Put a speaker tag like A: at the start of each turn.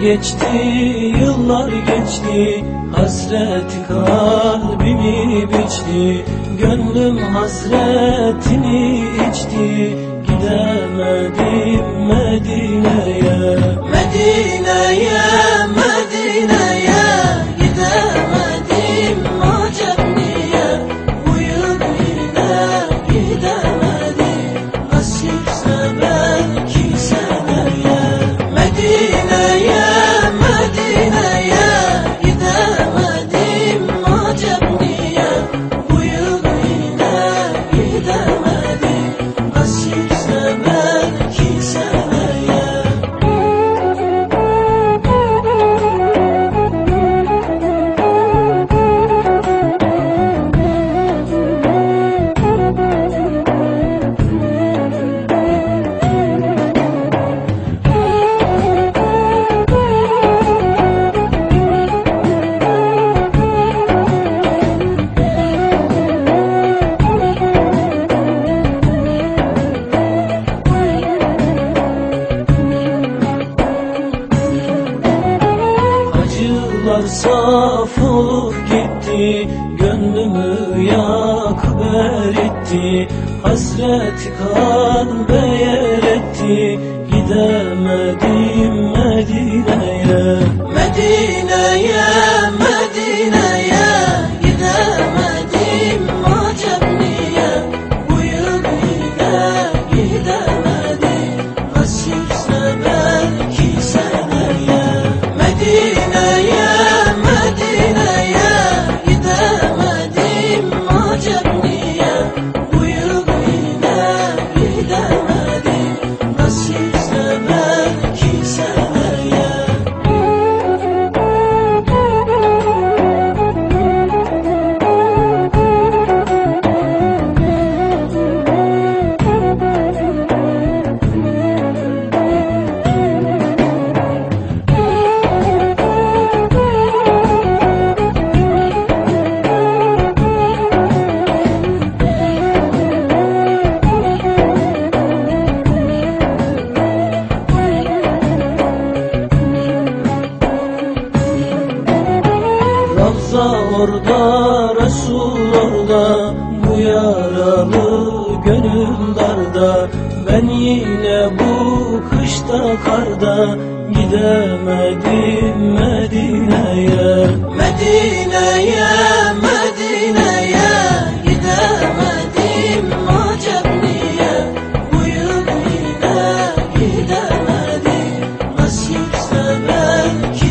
A: geçti, yıllar geçti. Hasret kalbimi biçti Gönlüm hasretini içti. Gidemedim saf olup gitti Gönlümü yakıp eritti Hasret kalbe yer etti Gidemedim Medine'ye, Ravza orada, Resul orada Bu yaralı gönül darda. Ben yine bu kışta karda Gidemedim Medine'ye.
B: Medine'ye, Medine'ye Gidemedim acep Bu yine gidemedim. Nasipse belki